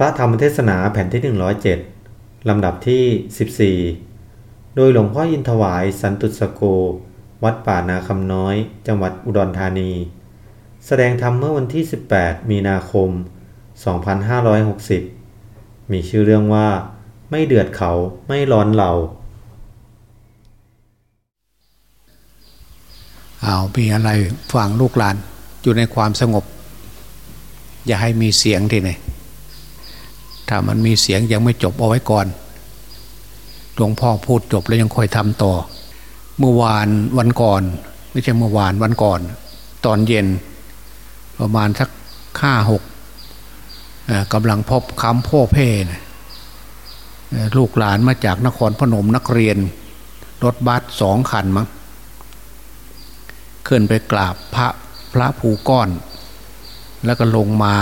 พระธรรมเทศนาแผ่นที่ 107 ลำดับที่ 14 โดยหลวงพ่อยินถวายสันตุสโก วัดป่านาคำน้อย จังหวัดอุดรธานี แสดงธรรมเมื่อวันที่ 18 มีนาคม 2560 มีชื่อเรื่องว่า ไม่เดือดเขาไม่ร้อนเราเอามีอะไรฟังลูกหลานอยู่ในความสงบ อย่าให้มีเสียงทีไหน ถ้ามันมีเสียงยังไม่จบเอาไว้ก่อนหลวงพ่อพูดจบแล้วยังค่อยทำต่อ เมื่อวานวันก่อนไม่ใช่เมื่อวานวันก่อน ตอนเย็น ประมาณสักห้าหกกำลังพบคำพ่อเพ่นะลูกหลานมาจากนครพนมนักเรียน รถบัสสองคันมั้งขึ้นไปกราบพระพระภูก้อน แล้วก็ลงมา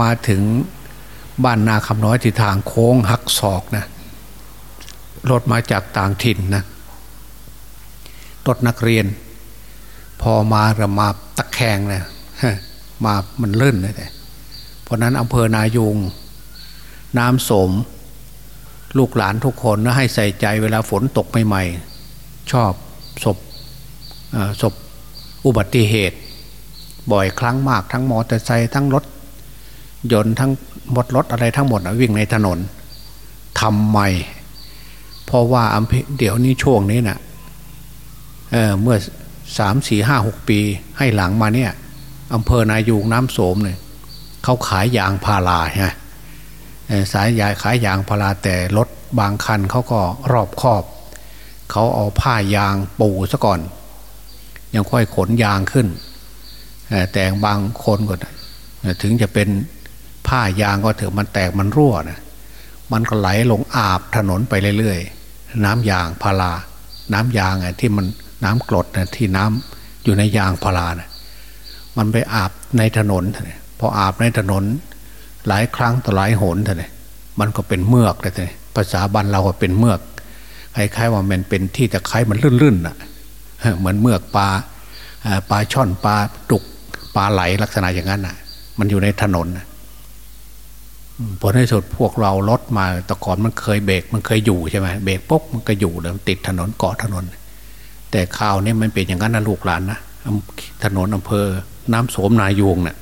มาถึง บ้านนาคำน้อยที่ทางโค้งหักศอกนะรถมาจากต่างถิ่นนะรถนักเรียน พอมาระมาตะแคงนะมามันลื่นเลยเพราะนั้นอำเภอนายุง น้ำสม ลูกหลานทุกคนนะให้ใส่ใจเวลาฝนตกใหม่ๆ ชอบศพศพอุบัติเหตุ บ่อยครั้งมากทั้งมอเตอร์ไซค์ทั้งรถยนต์ทั้ง มดรถอะไรทั้งหมดวิ่งในถนนทำไม เพราะว่าอำเภอเดี๋ยวนี้ช่วงนี้นะ่ะเเมื่อสามสี่ห้าหกปีให้หลังมาเนี่ยอำเภอนายูงน้ำโสมเนี่ยเขาขายยางพาราฮะสายยายขายยางพาราแต่รถบางคันเขาก็รอบครอบ เขาเอาผ้ายางปูซะก่อน ยังค่อยขนยางขึ้น แต่บางคนก็ถึงจะเป็น ผ้ายางก็เถอะมันแตกมันรั่วนะมันก็ไหลลงอาบถนนไปเรื่อยๆ น้ำยางพารา น้ำยางไอ้ที่มันน้ำกรดนะที่น้ำอยู่ในยางพารานะมันไปอาบในถนนพออาบในถนน หลายครั้งต่อหลายหนเถอะมันก็เป็นเมือกเลยเภาษาบันเราก็เป็นเมือกคล้ายๆว่ามันเป็นที่ตะไคร้มันลื่นๆน่ะเหมือนเมือกปลาปลาช่อนปลาดุกปลาไหลลักษณะอย่างนั้นน่ะ มันอยู่ในถนน ผลในสุดพวกเรารถมาแต่ก่อนมันเคยเบรกมันเคยอยู่ใช่ไหมเบรกปุ๊บมันก็อยู่เลยติดถนนเกาะถนน แต่ข่าวนี้มันเป็นอย่างนั้นนะลูกหลานนะถนนอำเภอ น้ำโสมนายูงเนะ่ย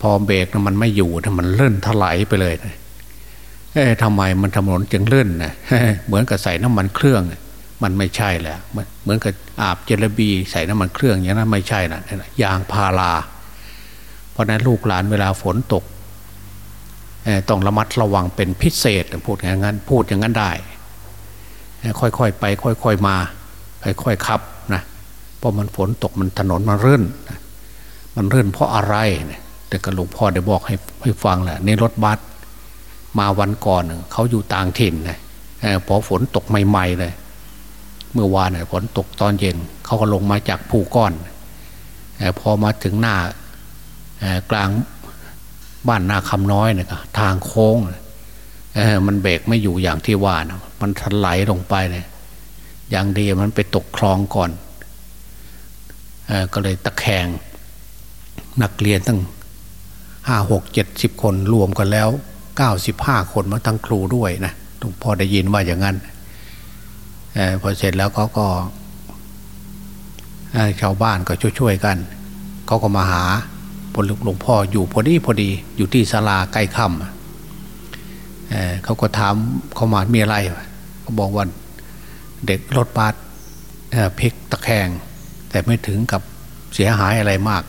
พอเบรกมันไม่อยู่มันเลื่อนถลายไปเลยนะเอ๊ะทำไมมันถนนจึงเลื่อนนะเหมือนกับใส่น้ำมันเครื่อง มันไม่ใช่แหละเหมือนกับอาบเจลบีใส่น้ำมันเครื่องอย่างนั้นไม่ใช่นะยางพารา เพราะนั้นลูกหลานเวลาฝนตก ต้องระมัดระวังเป็นพิเศษพูดอย่างนั้นพูดอย่างนั้นได้ ค่อยๆไป ค่อยๆมา ค่อยๆขับนะเพราะมันฝนตกมันถนนมันเรื่น มันเรื่นเพราะอะไรแต่กระหลวงพ่อได้บอกให้ให้ฟังแหละในรถบัสมาวันก่อนเขาอยู่ต่างถิ่นนะพอฝนตกใหม่ๆเลย เมื่อวานฝนตกตอนเย็น เขาก็ลงมาจากภูก้อน พอมาถึงหน้ากลาง บ้านนาคำน้อยเนี่ยทางโค้งเออมันเบรกไม่อยู่อย่างที่ว่านะมันถลายลงไปเนี่ยอย่างดีมันไปตกคลองก่อนเออก็เลยตะแคงนักเรียนตั้งห้าหกเจ็ดสิบคนรวมกันแล้วเก้าสิบห้าคนมาทั้งครูด้วยนะหลวงพ่อได้ยินว่าอย่างนั้นอพอเสร็จแล้วเขาก็ชาวบ้านก็ช่วยๆกันเขาก็มาหา หลวงพ่ออยู่พอดีพอดีอยู่ที่ศาลาใกล้ค่ำเเขาก็ถามเขามามีอะไรเขาบอกว่าเด็กรถบัสพลิกตะแคง แต่ไม่ถึงกับเสียหายอะไรมาก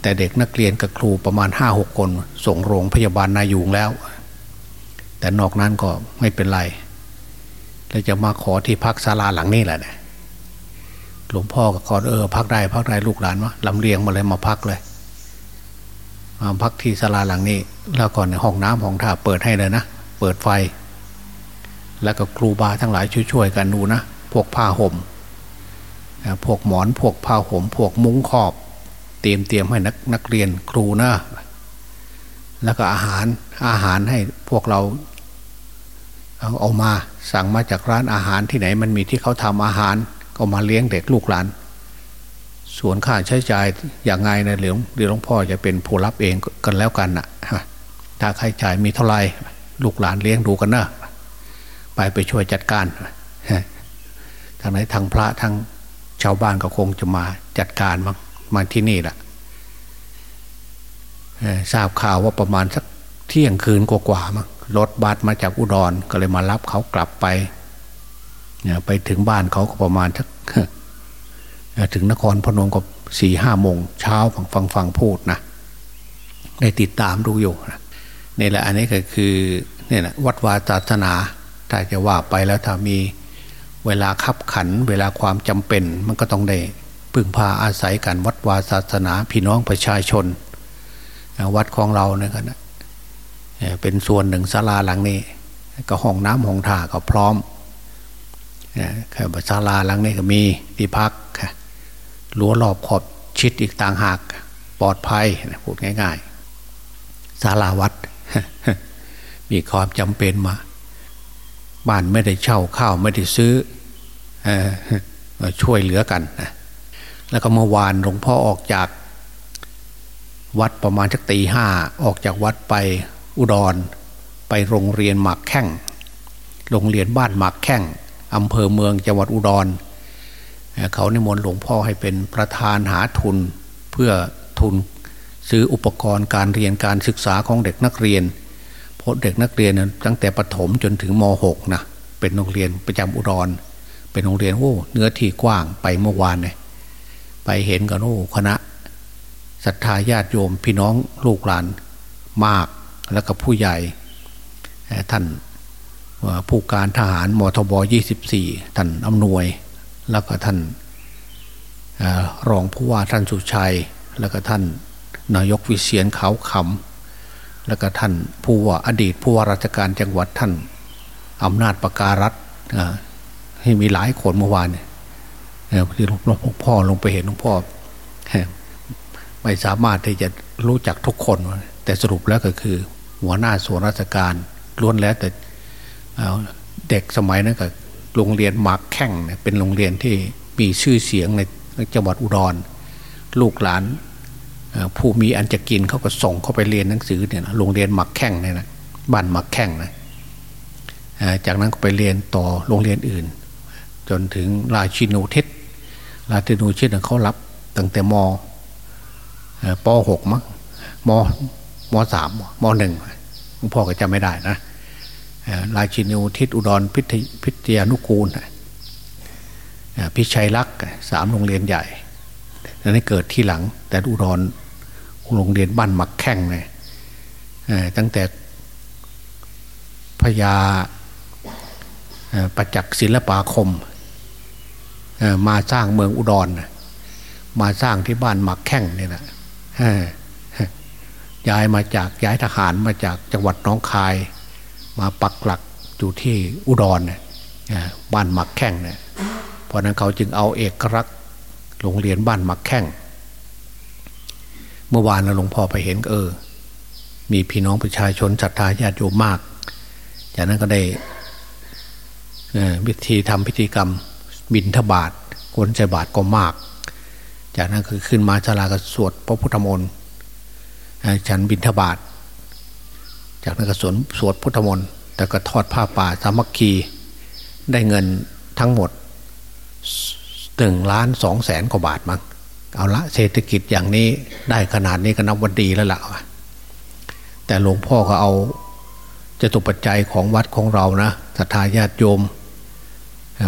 แต่เด็กนักเรียนกับครูประมาณห้าหกคน ส่งโรงพยาบาลนายูงแล้ว แต่นอกนั้นก็ไม่เป็นไรเราจะมาขอที่พักศาลาหลังนี้แหละหลวงพ่อก็ขอเออพักได้พักได้ลูกหลานวะลำเลียงมาเลยมาพักเลย พักที่ศาลาหลังนี้ แล้วก่อนในห้องน้ำห้องท่าเปิดให้เลยนะ เปิดไฟ แล้วก็ครูบาทั้งหลายช่วยๆกันดูนะ พวกผ้าห่มพวกหมอนพวกผ้าห่มพวกมุ้งขอบ เตรียมเตรียมให้นักนักเรียนครูนะแล้วก็อาหารอาหารให้พวกเราเอาเอามาสั่งมาจากร้านอาหารที่ไหนมันมีที่เขาทำอาหารก็มาเลี้ยงเด็กลูกหลาน ส่วนค่าใช้จ่ายอย่างไงนะเหลียวเดี๋ยวหลวงพ่อจะเป็นผู้รับเองกันแล้วกันนะ่ะถ้าค่าใครจ่ายมีเท่าไหร่ลูกหลานเลี้ยงดูกันนะไปไปช่วยจัดการทางไหนทางพระทางชาวบ้านก็คงจะมาจัดการมามาที่นี่แหละทราบข่าวว่าประมาณสักเที่ยงคืนกว่าๆมั้งรถบัสมาจากอุดรก็เลยมารับเขากลับไปไปถึงบ้านเขาก็ประมาณสัก ถึงนครพนมก็สี่ห้าโมงเช้าฟังฟังฟังพูดนะได้ติดตามดูอยู่นะนี่แหละอันนี้ก็คือเนี่ยนะวัดวาศาสนาถ้าจะว่าไปแล้วถ้ามีเวลาขับขัน เวลาความจำเป็น มันก็ต้องได้พึ่งพาอาศัยกันวัดวาศาสนาพี่น้องประชาชน วัดของเราเนี่ยกันเป็นส่วนหนึ่งศาลาหลังนี้ ก็ห้องน้ำห้องท่าก็พร้อมแค่ศาลาหลังนี้ก็มีที่พักค่ะ รั้วรอบขอบชิดอีกต่างหากปลอดภัยพูดง่ายๆศาลาวัด มีความจำเป็นมา บ้านไม่ได้เช่าข้าวไม่ได้ซื้อช่วยเหลือกันแล้วก็เมื่อวานหลวงพ่อออกจากวัดประมาณสักตีห้าออกจากวัดไปอุดร ไปโรงเรียนหมักแข้งโรงเรียนบ้านหมักแข้งอำเภอเมืองจังหวัดอุดร เขาในมนต์หลวงพ่อให้เป็นประธานหาทุนเพื่อทุนซื้ออุปกรณ์การเรียนการศึกษาของเด็กนักเรียนเพราะเด็กนักเรียนตั้งแต่ประถมจนถึงม .6 นะเป็นโรงเรียนประจำอุดร เป็นโรงเรียนโอ้เนื้อที่กว้างไปเมื่อวานเนี่ยไปเห็นกันโอ้คณะศรัทธาญาติโยมพี่น้องลูกหลานมากแล้วก็ผู้ใหญ่ท่านผู้การทหารมทบ 24 ท่านอำนวย แล้วก็ท่านรองผู้ว่าท่านสุชัย แล้วก็ท่านนายกวิเชียนเขาคำแล้วก็ท่านผู้ว่าอดีตผู้ว่าราชการจังหวัดท่านอำนาจประการัฐให้มีหลายคนเมื่อวานเนี่ยที่หลวงพ่อลงไปเห็นหลวงพ่อไม่สามารถที่จะรู้จักทุกคน แต่สรุปแล้วก็คือ หัวหน้าส่วนราชการล้วนแล้วแต่เด็กสมัยนั้นก็ โรงเรียนหมากแข่งเป็นโรงเรียนที่มีชื่อเสียงในจังหวัดอุดร ลูกหลานผู้มีอันจะกินเขาก็ส่งเข้าไปเรียนหนังสือเนี่ยโรงเรียนหมักแข่งเนี่ยนะบ้านหมักแข่งนะจากนั้นก็ไปเรียนต่อโรงเรียนอื่น จนถึงราชินูเทศราชินูเทศเขารับตั้งแต่มป .6 มั้งมมสามมหนึ่งหลวงพ่อก็จำไม่ได้นะ ราชินีทิศอุดรพิทยานุกูลพิชัยลักษ์สามโรงเรียนใหญ่นั้นเกิดที่หลัง แต่อุดรโรงเรียนบ้านหมักแข่งเลยตั้งแต่พญาประจักษ์ศิลปาคม มาสร้างเมืองอุดร มาสร้างที่บ้านหมักแข่งเนี่ยนะย้ายมาจากย้ายทหารมาจากจังหวัดน้องคาย มาปักหลักอยู่ที่อุดรเนี่ยบ้านหมักแข้งเนี่ยเพราะนั้นเขาจึงเอาเอกรักษ์โรงเรียนบ้านหมักแข้งเมื่อวานเราหลวงพ่อไปเห็นเออ มีพี่น้องประชาชนศรัทธาญาติโยมมาก จากนั้นก็ได้วิธีทำพิธีกรรมบินทบาทคนใจบาทก็มาก จากนั้นคือขึ้นมาชลากสวดพระพุทธมนต์ฉันบินทบาท จากนั้นก็สวดสวดพุทธมนต์แต่ก็ทอดผ้าป่าสามัคคีได้เงินทั้งหมดหนึ่งล้านสองแสนกว่าบาทมั้งเอาละเศรษฐกิจอย่างนี้ได้ขนาดนี้ก็นับวันดีแล้วล่ะแต่หลวงพ่อก็เอาจะตุปัจจัยของวัดของเรานะศรัทธาญาติโยม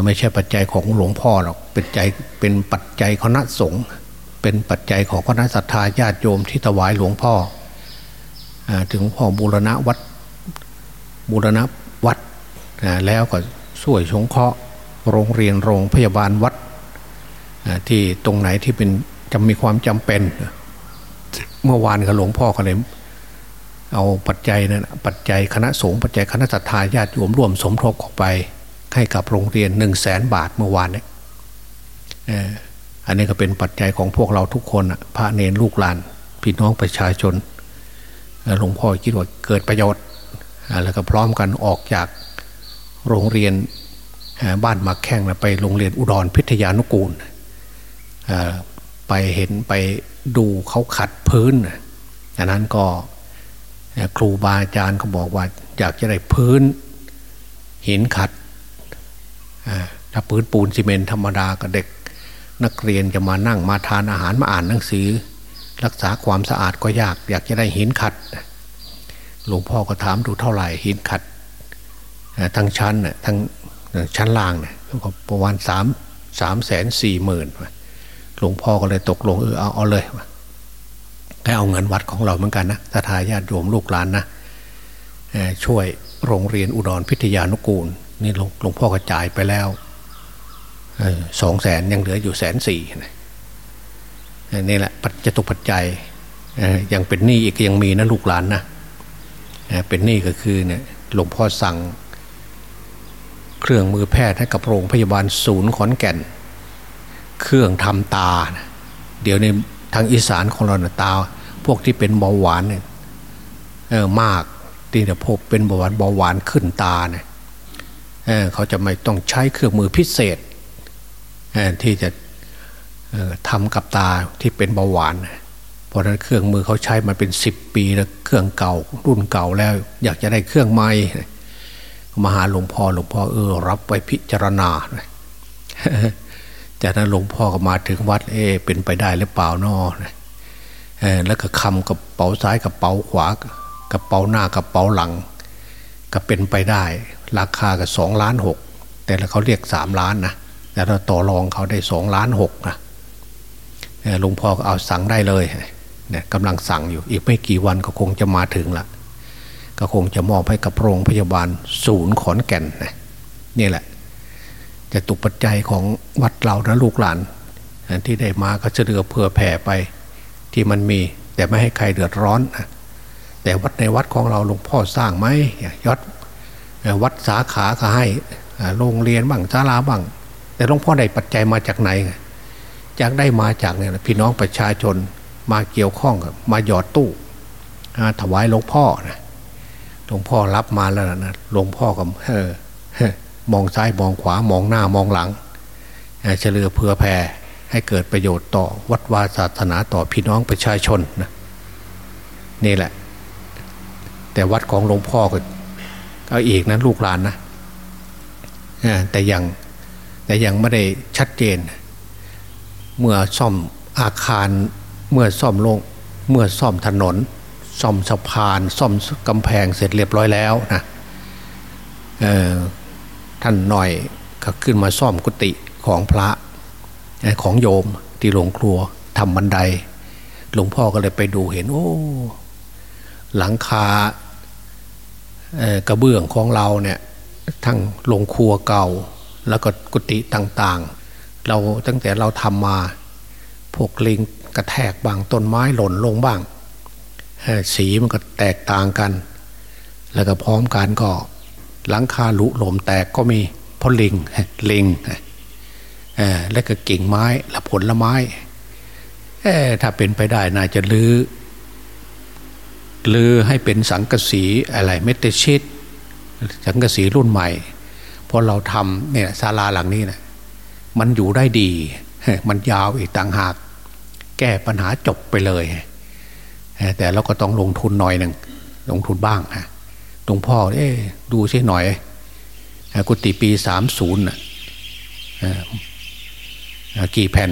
ไม่ใช่ปัจจัยของหลวงพ่อหรอกเป็นใจเป็นปัจจัยคณะสงฆ์เป็นปัจจัยของคณะศรัทธาญาติโยมที่ถวายหลวงพ่อ ถึงพ่อบูรณะวัดบูรณะวัดแล้วก็ช่วยสงเคราะห์โรงเรียนโรงพยาบาลวัดที่ตรงไหนที่เป็นจะมีความจำเป็น เมื่อวานกับหลวงพ่อก็เลยเอาปัจจัยนั้นปัจจัยคณะสงฆ์ปัจจัยคณะศรัทธาญาติโยมร่วมสมทบออกไป ให้กับโรงเรียนหนึ่งแสนบาทเมื่อวานเนี่ยอันนี้ก็เป็นปัจจัยของพวกเราทุกคนพระเนรลูกหลานพี่น้องประชาชน หลวงพ่อคิดว่าเกิดประโยชน์ แล้วก็พร้อมกันออกจากโรงเรียนบ้านมาแข่งไปโรงเรียนอุดรพิทยานุกูล ไปเห็นไปดูเขาขัดพื้นอันนั้นก็ครูบาอาจารย์เขาบอกว่าอยากจะได้พื้นหินขัดถ้าพื้นปูนซีเมนต์ธรรมดาก็เด็กนักเรียนจะมานั่งมาทานอาหารมาอ่านหนังสือ รักษาความสะอาดก็ยาก อยากจะได้หินขัด หลวงพ่อก็ถามดูเท่าไหร่หินขัดทั้งชั้นทั้งชั้นล่างเนี่ยประมาณสามสามแสนสี่หมื่นหลวงพ่อก็เลยตกลงเออเอาเอาเลยให้เอาเงินวัดของเราเหมือนกันนะถ้าทายาทโยมลูกหลานนะช่วยโรงเรียนอุดรพิทยานุกูล นี่หลวงพ่อกระจายไปแล้วสองแสนยังเหลืออยู่แสนสี่นี่ นี่แหละปัจจตุปัจจัยยังเป็นหนี้อีกยังมีนะลูกหลานนะเป็นหนี้ก็คือเนี่ยหลวงพ่อสั่ง เครื่องมือแพทย์ให้กับโรงพยาบาลศูนย์ขอนแก่น เครื่องทำตา เดี๋ยวในทางอีสานของเราเนี่ยตา พวกที่เป็นเบาหวานเนี่ยเออมากที่จะพบเป็นเบาหวานเบาหวานขึ้นตาเนี่ยเเขาจะไม่ต้องใช้เครื่องมือพิเศษที่จะ ทำกับตาที่เป็นเบาหวาน เพราะนั้นเครื่องมือเขาใช้มาเป็นสิบปีแล้วเครื่องเก่ารุ่นเก่าแล้ว อยากจะได้เครื่องใหม่มาหาหลวงพ่อหลวงพ่อเออรับไปพิจารณาจากนั้นหลวงพ่อก็มาถึงวัด เอเป็นไปได้หรือเปล่านอแล้วก็คำกับเป๋าซ้ายกับเป๋าขวากับเป๋าหน้ากับเป๋าหลัง ก็เป็นไปได้ ราคาก็สองล้านหกแต่แล้วเขาเรียกสามล้านนะแต่เราต่อรองเขาได้สองล้านหกนะ หลวงพ่อก็เอาสั่งได้เลยเนี่ยกำลังสั่งอยู่อีกไม่กี่วันก็คงจะมาถึงละก็คงจะมอบให้กับโรงพยาบาลศูนย์ขอนแก่นนะนี่แหละ จะตุปัจจัยของวัดเรานะลูกหลาน ที่ได้มาก็จะเดือเผื่อแผ่ไปที่มันมี แต่ไม่ให้ใครเดือดร้อนนะแต่วัดในวัดของเราหลวงพ่อสร้างไหมยศวัดสาขาก็ให้โรงเรียนบ้างศาลาบ้าง แต่หลวงพ่อได้ปัจจัยมาจากไหน จากได้มาจากเนี่ยพี่น้องประชาชนมาเกี่ยวข้องกับมาหยอดตู้ถวายหลวงพ่อนะหลวงพ่อรับมาแล้วนะหลวงพ่อก็เออมองซ้ายมองขวามองหน้ามองหลังเฉลือเผื่อแผ่ให้เกิดประโยชน์ต่อวัดวาศาสนาต่อพี่น้องประชาชนนะนี่แหละ แต่วัดของหลวงพ่อก็เอาอีกนะลูกหลานนะแต่ยังแต่ยังไม่ได้ชัดเจน เมื่อซ่อมอาคารเมื่อซ่อมโลงเมื่อซ่อมถนน ซ่อมสะพาน ซ่อมกำแพงเสร็จเรียบร้อยแล้วนะท่านหน่อยก็ขึ้นมาซ่อมกุฏิของพระของโยมที่หลวงครัวทำบันได หลวงพ่อก็เลยไปดูเห็น โอ้ หลังคากระเบื้องของเราเนี่ยทั้งลงครัวเก่า แล้วก็กุฏิต่าง เราตั้งแต่เราทำมาพวกลิงกระแทกบางต้นไม้หล่นลงบ้าง สีมันก็แตกต่างกัน แล้วก็พร้อมกันก็หลังคาลุหลมแตกก็มีเพราะลิงลิงแล้วก็กิ่งไม้และผลไม้ถ้าเป็นไปได้น่าจะลือ้อลือให้เป็นสังกสีอะไรเมตชิตสังกสีรุ่นใหม่พอเราทำเนี่ยศาลาหลังนี้นะ มันอยู่ได้ดี มันยาวอีกต่างหาก แก้ปัญหาจบไปเลย แต่เราก็ต้องลงทุนหน่อยหนึ่งลงทุนบ้างฮะหลวงพ่อเอ๊ดูใช่หน่อย กุฏิปีสามศูนย์กี่แผ่น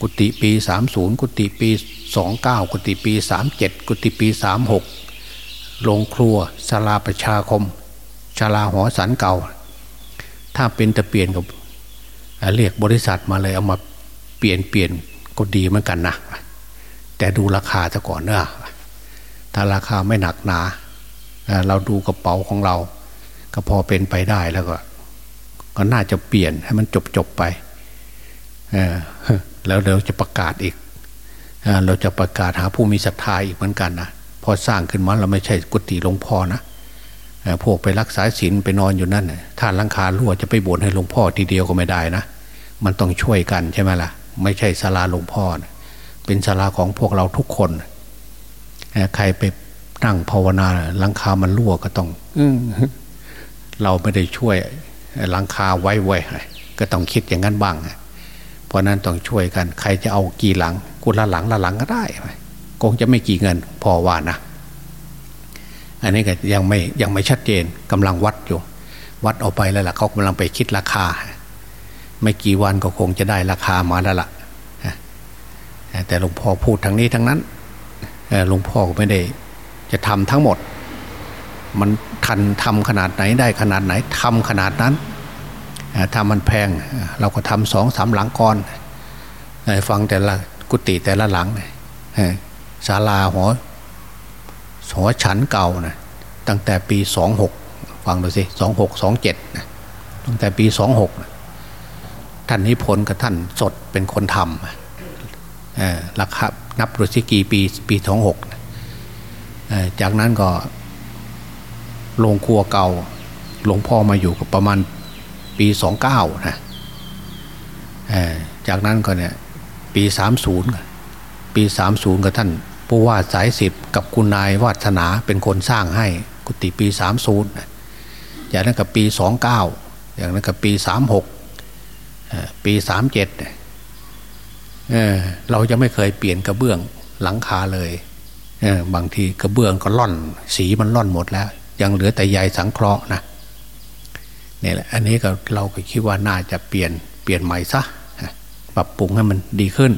กุฏิปีสามศูนย์กุฏิปีสองเก้ากุฏิปีสามเจ็ดกุฏิปีสามหกโรงครัวศาลาประชาคมศาลาหอสันเก่า ถ้าเป็นจะเปลี่ยนกับ เรียกบริษัทมาเลยเอามาเปลี่ยนเปลี่ยนก็ดีเหมือนกันนะ แต่ดูราคาซะก่อนเนอะถ้าราคาไม่หนักหนา เราดูกระเป๋าของเรา ก็พอเป็นไปได้แล้วก็ ก็น่าจะเปลี่ยนให้มันจบจบไปแล้วเราจะประกาศอีกเราจะประกาศหาผู้มีศรัทธาอีกเหมือนกันนะพอสร้างขึ้นมาเราไม่ใช่กุฏิหลวงพ่อนะ พวกไปรักษาศีลไปนอนอยู่นั่นถ้าลังคารั่วจะไปบ่นให้หลวงพ่อทีเดียวก็ไม่ได้นะ มันต้องช่วยกันใช่ไหมล่ะ ไม่ใช่ศาลาหลวงพ่อนะเป็นศาลาของพวกเราทุกคน ใครไปนั่งภาวนาลังคามันรั่วก็ต้องเราไม่ได้ช่วยลังคาไว้ไว้ก็ต้องคิดอย่างนั้นบ้างเพราะนั้นต้องช่วยกัน ใครจะเอากี่หลังกุละหลังละหลังก็ได้คงจะไม่กี่เงินพอว่านะ อันนี้ก็ยังไม่ยังไม่ชัดเจนกำลังวัดอยู่ วัดออกไปแล้วล่ะเขากำลังไปคิดราคา ไม่กี่วันก็คงจะได้ราคามาแล้วล่ะแต่หลวงพ่อพูดทั้งนี้ทั้งนั้นหลวงพ่อก็ไม่ได้จะทำทั้งหมด มันทันทำขนาดไหนได้ขนาดไหนทำขนาดนั้นถ้ามันแพงเราก็ทำสองสามหลังก่อนฟังแต่ละกุฏิแต่ละหลังศาลาหอ หอฉันเก่านะตั้งแต่ปีสองหกฟังดูสิสองหกสองเจ็ดตั้งแต่ปีสองหกท่านนิพนธ์กับท่านสดเป็นคนทำราคานับดูสิกี่ปีปีสองหกจากนั้นก็โรงครัวเก่าหลวงพ่อมาอยู่กับประมาณปีสองเก้านะจากนั้นก็เนี่ยปีสามศูนย์ปีสามศูนย์กับท่าน ผู้ว่าสายสิบกับคุณนายวาสนาเป็นคนสร้างให้กุฏิปีสามศูนย์อย่างนั้นกับปีสองเก้าอย่างนั้นกับปีสามหกปีสามเจ็ดเราจะไม่เคยเปลี่ยนกระเบื้องหลังคาเลยบางทีกระเบื้องก็ล่อน สีมันล่อนหมดแล้ว ยังเหลือแต่ใยสังเคราะห์นะนี่แหละอันนี้ก็เราก็คิดว่าน่าจะเปลี่ยนเปลี่ยนใหม่ซะปรับปรุงให้มันดีขึ้น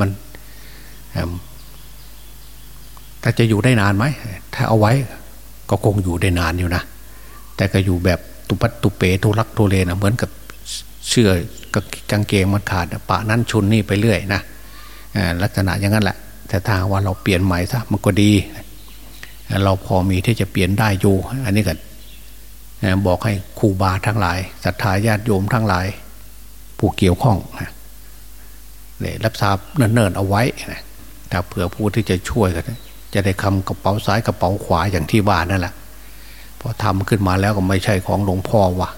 มัน ถ้าจะอยู่ได้นานไหม ถ้าเอาไว้ก็คงอยู่ได้นานอยู่นะ แต่ก็อยู่แบบตุปัตตุเปทุลักทุเลนะเหมือนกับเชื่อกกางเกงมันขาดปะนั้นชุนนี่ไปเรื่อยนะลักษณะอย่างนั้นแหละ แต่ถ้าว่าเราเปลี่ยนใหม่ซะมันก็ดี เราพอมีที่จะเปลี่ยนได้อยู่ อันนี้ก็บอกให้ครูบาทั้งหลายศรัทธาญาติโยมทั้งหลาย ผู้เกี่ยวข้องเนี่ยรับทราบเนิ่นๆเอาไว้ถ้าเผื่อผู้ที่จะช่วยกัน จะได้คำกระเป๋าซ้ายกระเป๋าขวาอย่างที่ว่านั่นแหละพอทำขึ้นมาแล้วก็ไม่ใช่ของหลวงพ่อวะ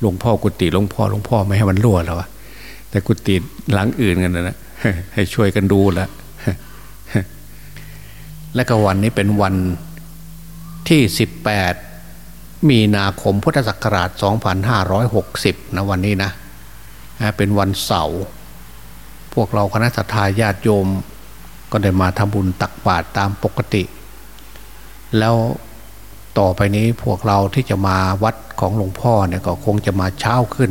หลวงพ่อกุฏิหลวงพ่อหลวงพ่อไม่ให้มันรั่วแล้ววะแต่กุฏิหลังอื่นกันนะให้ช่วยกันดูแล้วและก็วันนี้เป็นวันที่ 18 มีนาคมพุทธศักราช 2560 นะวันนี้นะ เป็นวันเสาร์ พวกเราคณะทาญาติโยม ก็ได้มาทำบุญตักบาตรตามปกติ แล้วต่อไปนี้พวกเราที่จะมาวัดของหลวงพ่อเนี่ยก็คงจะมาเช้าขึ้น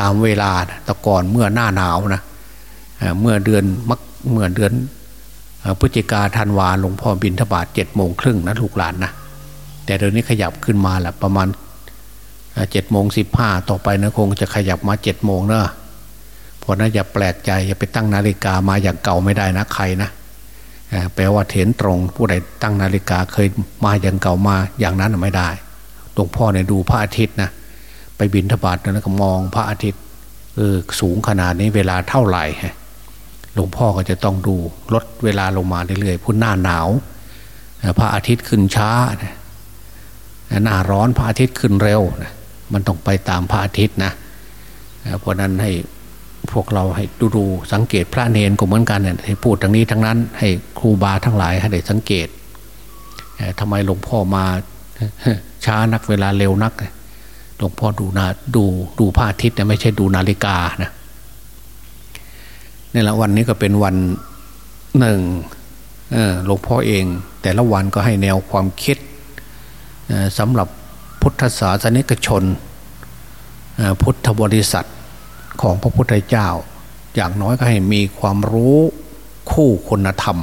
ตามเวลาแต่ก่อนเมื่อหน้าหนาวนะเมื่อเดือนมักเมื่อเดือนพฤศจิกาธันวาหลวงพ่อบินทบาทเจ็ดโมงครึ่งนะลูกหลานนะแต่เดี๋ยวนี้ขยับขึ้นมาแหละประมาณเจ็ดโมงสิบห้าต่อไปนะคงจะขยับมาเจ็ดโมงเนอะ เพราะนั้นอย่าแปลกใจอย่าไปตั้งนาฬิกามาอย่างเก่าไม่ได้นะใครนะแปลว่าเถนตรง ผู้ใดตั้งนาฬิกาเคยมาอย่างเก่ามาอย่างนั้นไม่ได้หลวงพ่อเนี่ยดูพระอาทิตย์นะไปบินทบาทแล้วก็มองพระอาทิตย์เออสูงขนาดนี้เวลาเท่าไหร่หลวงพ่อก็จะต้องดูลดเวลาลงมาเรื่อยๆพุ่นหน้าหนาวพระอาทิตย์ขึ้นช้าหน้าร้อนพระอาทิตย์ขึ้นเร็วมันต้องไปตามพระอาทิตย์นะเพราะนั้นให้ พวกเราให้ดูดูสังเกตพระเนนก็เหมือนกันเนี่ยให้พูดทางนี้ทั้งนั้น ให้ครูบาทั้งหลายให้ได้สังเกตทำไมหลวงพ่อมาช้านักเวลาเร็วนักหลวงพ่อดูนาดูดูพระอาทิตย์นะไม่ใช่ดูนาฬิกานะนี่แหละวันนี้ก็เป็นวันหนึ่งหลวงพ่อเอง แต่ละวันก็ให้แนวความคิดสำหรับพุทธศาสนิกชน พุทธบริษัท ของพระพุทธเจ้า อย่างน้อยก็ให้มีความรู้คู่คุณธรรม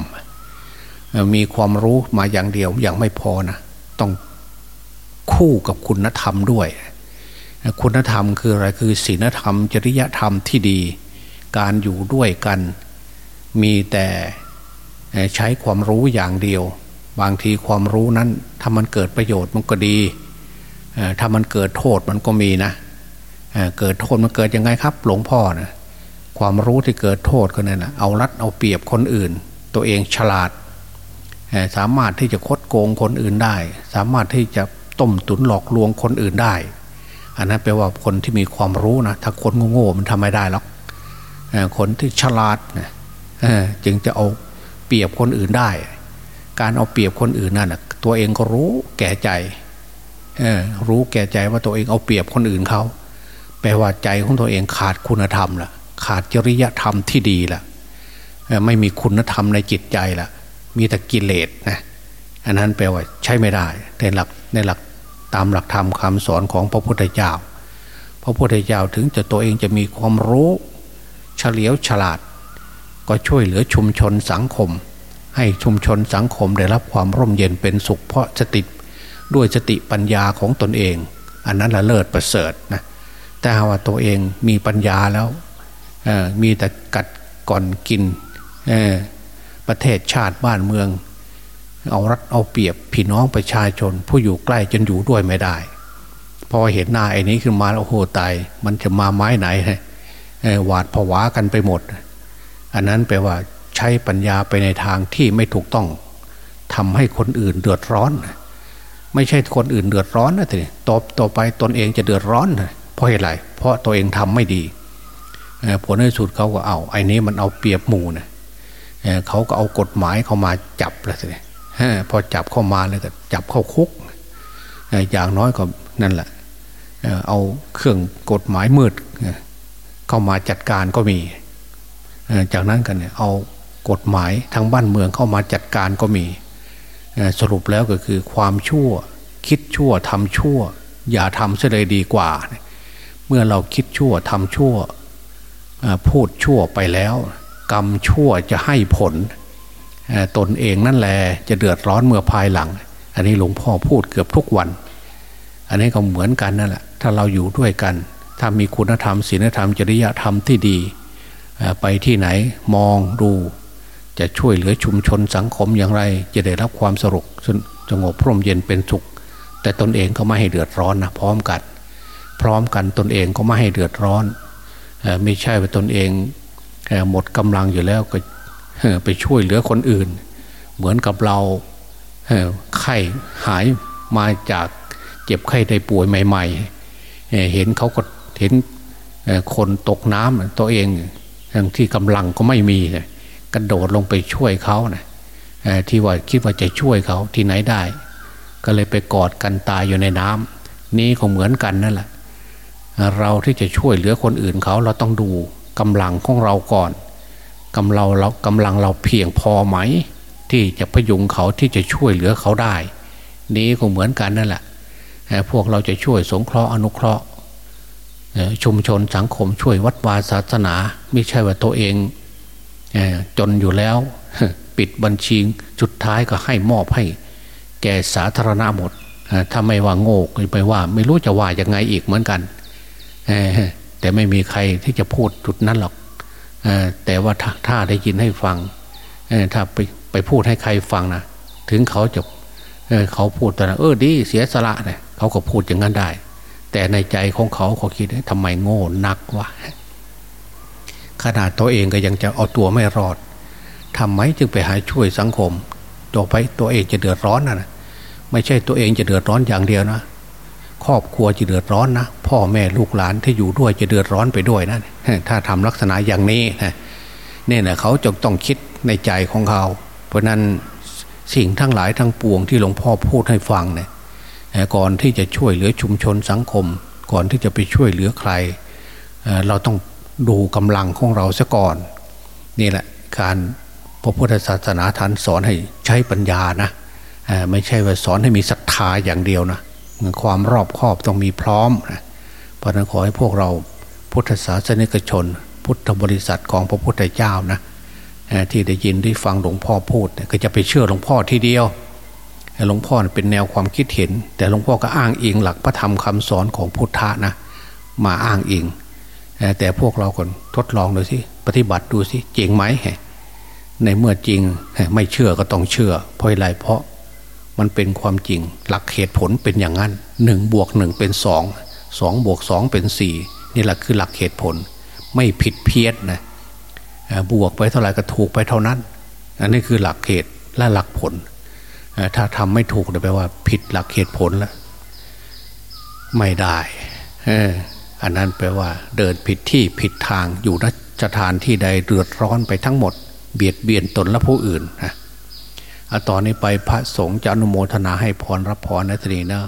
มีความรู้มาอย่างเดียวอย่างไม่พอนะต้องคู่กับคุณธรรมด้วย คุณธรรมคืออะไรคือศีลธรรม จริยธรรมที่ดี การอยู่ด้วยกัน มีแต่ใช้ความรู้อย่างเดียว บางทีความรู้นั้นถ้ามันเกิดประโยชน์มันก็ดีถ้ามันเกิดโทษมันก็มีนะ เกิดโทษมันเกิดยังไงครับ หลวงพ่อนะความรู้ที่เกิดโทษก็นี่ยนะเอารัดเอาเปรียบคนอื่น ตัวเองฉลาด สามารถที่จะคดโกงคนอื่นได้ สามารถที่จะต้มตุนหลอกลวงคนอื่นได้ อันนั้นแปลว่าคนที่มีความรู้นะถ้าคนโง่ๆมันทำไม่ได้หรอกคนที่ฉลาดจึงจะเอาเปรียบคนอื่นได้ การเอาเปรียบคนอื่นนั่นตัวเองก็รู้แก่ใจรู้แก่ใจว่าตัวเองเอาเปรียบคนอื่นเขา แปลว่าใจของตัวเองขาดคุณธรรมละขาดจริยธรรมที่ดีละไม่มีคุณธรรมในจิตใจละมีแต่กิเลสนะอันนั้นแปลว่าใช้ไม่ได้ในหลักในหลักตามหลักธรรมคำสอนของพระพุทธเจ้า พระพุทธเจ้าถึงจะตัวเองจะมีความรู้เฉลียวฉลาด ก็ช่วยเหลือชุมชนสังคม ให้ชุมชนสังคมได้รับความร่มเย็นเป็นสุขเพราะสติด้วยสติปัญญาของตนเอง อันนั้นละเลิศประเสริฐนะ แต่ว่าตัวเองมีปัญญาแล้วมีแต่กัดก่อนกินประเทศชาติบ้านเมือง เอารัดเอาเปรียบพี่น้องประชาชน ผู้อยู่ใกล้จนอยู่ด้วยไม่ได้พอเห็นหน้าไอ้นี้ขึ้นมาโอ้โหตายมันจะมาไม้ไหนหวาดผวากันไปหมด อันนั้นแปลว่าใช้ปัญญาไปในทางที่ไม่ถูกต้องทำให้คนอื่นเดือดร้อน ไม่ใช่คนอื่นเดือดร้อนนะทีต่อต่อไปตนเองจะเดือดร้อนเพ ราะอะไรเพราะตัวเองทำไม่ดีผลในสุดเขาก็เอาไอ้นี้มันเอาเปรียบหมู่นะเขาก็เอากฎหมายเข้ามาจับแล้วสิพอจับเข้ามาเลยก็จับเข้าคุก อย่างน้อยก็นั่นแหละเอาเครื่องกฎหมายมืดเข้ามาจัดการก็มี จากนั้นกันเนี่ยเอากฎหมายทางบ้านเมืองเข้ามาจัดการก็มีสรุปแล้วก็คือความชั่ว คิดชั่วทำชั่ว อย่าทำเสียเลยดีกว่าเมื่อเราคิดชั่วทำชั่วพูดชั่วไปแล้ว กรรมชั่วจะให้ผลตนเองนั่นแหละจะเดือดร้อนเมื่อภายหลัง อันนี้หลวงพ่อพูดเกือบทุกวัน อันนี้ก็เหมือนกันนั่นแหละถ้าเราอยู่ด้วยกัน ถ้ามีคุณธรรมศีลธรรมจริยธรรมที่ดี ไปที่ไหนมองดู จะช่วยเหลือชุมชนสังคมอย่างไร จะได้รับความสรุปสงบพร่มเย็นเป็นสุข แต่ตนเองก็ไม่ให้เดือดร้อนนะพร้อมกัน พร้อมกันตนเองก็ไม่ให้เดือดร้อน ไม่ใช่ว่าตนเองหมดกำลังอยู่แล้วก็ไปช่วยเหลือคนอื่น เหมือนกับเราไข้หายมาจากเจ็บไข้ได้ป่วยใหม่ ๆ เห็นเขาก็เห็นคนตกน้ำตัวเองทั้งที่กำลังก็ไม่มีกระโดดลงไปช่วยเขานะที่ว่าคิดว่าจะช่วยเขาที่ไหนได้ ก็เลยไปกอดกันตายอยู่ในน้ำนี่ก็เหมือนกันนั่นแหละ เราที่จะช่วยเหลือคนอื่นเขาเราต้องดูกำลังของเราก่อนกำลังเรากำลังเราเพียงพอไหม ที่จะพยุงเขาที่จะช่วยเหลือเขาได้ นี้ก็เหมือนกันนั่นแหละพวกเราจะช่วยสงเคราะห์อนุเคราะห์ชุมชนสังคมช่วยวัดวาศาสนา ไม่ใช่ว่าตัวเองจนอยู่แล้ว ปิดบัญชีจุดท้ายก็ให้มอบให้ แก่สาธารณะหมดถ้าไม่ว่าโง่ไปว่า ไม่รู้จะว่ายังไงอีกเหมือนกัน แต่ไม่มีใครที่จะพูดจุดนั้นหรอกแต่ว่าถ้าได้ยินให้ฟังถ้าไปไปพูดให้ใครฟังนะถึงเขาจะเขาพูดแต่เออดีเสียสละเนี่ยเขาก็พูดอย่างนั้นได้ แต่ในใจของเขาเขาคิดทำไมโง่นักวะขนาดตัวเองก็ยังจะเอาตัวไม่รอดทำไมจึงไปหาช่วยสังคม ตัวไปตัวเองจะเดือดร้อนนะไม่ใช่ตัวเองจะเดือดร้อนอย่างเดียวนะ ครอบครัวจะเดือดร้อนนะ พ่อแม่ลูกหลานที่อยู่ด้วยจะเดือดร้อนไปด้วยนะถ้าทำลักษณะอย่างนี้นะเนี่ยนะเขาจะต้องคิดในใจของเขา เพราะนั้นสิ่งทั้งหลายทั้งปวงที่หลวงพ่อพูดให้ฟังเนี่ยก่อนที่จะช่วยเหลือชุมชนสังคม ก่อนที่จะไปช่วยเหลือใคร เราต้องดูกำลังของเราซะก่อน นี่แหละการพระพุทธศาสนาท่านสอนให้ใช้ปัญญานะไม่ใช่ว่าสอนให้มีศรัทธาอย่างเดียวนะความรอบคอบต้องมีพร้อมนะ เพราะนั้นขอให้พวกเราพุทธศาสนิกชน พุทธบริษัทของพระพุทธเจ้านะที่ได้ยินได้ฟังหลวงพ่อพูดก็จะไปเชื่อหลวงพ่อทีเดียวหลวงพ่อเป็นแนวความคิดเห็น แต่หลวงพ่อก็อ้างอิงหลักพระธรรมคำสอนของพุทธะนะมาอ้างอิง แต่พวกเราคนทดลองดูสิปฏิบัติดูสิจริงไหมในเมื่อจริงไม่เชื่อก็ต้องเชื่อ เพราะอะไรเพราะมันเป็นความจริงหลักเหตุผลเป็นอย่างนั้นหนึ่งบวกหนึ่งเป็นสอง สองบวกสองเป็นสี่นี่แหละคือหลักเหตุผล ไม่ผิดเพี้ยนนะบวกไปเท่าไหร่ก็ถูกไปเท่านั้น อันนี้คือหลักเหตุและหลักผล ถ้าทำไม่ถูกแปลว่า ผิดหลักเหตุผลแล้วไม่ได้อันนั้นแปลว่า เดินผิดที่ผิดทางอยู่นสถานที่ใดเดือดร้อนไปทั้งหมด เบียดเบียนตนและผู้อื่นนะต่อนนี้ไปพระสงฆ์จะอนุโมทนาให้พรรับพรในทีนี้นะ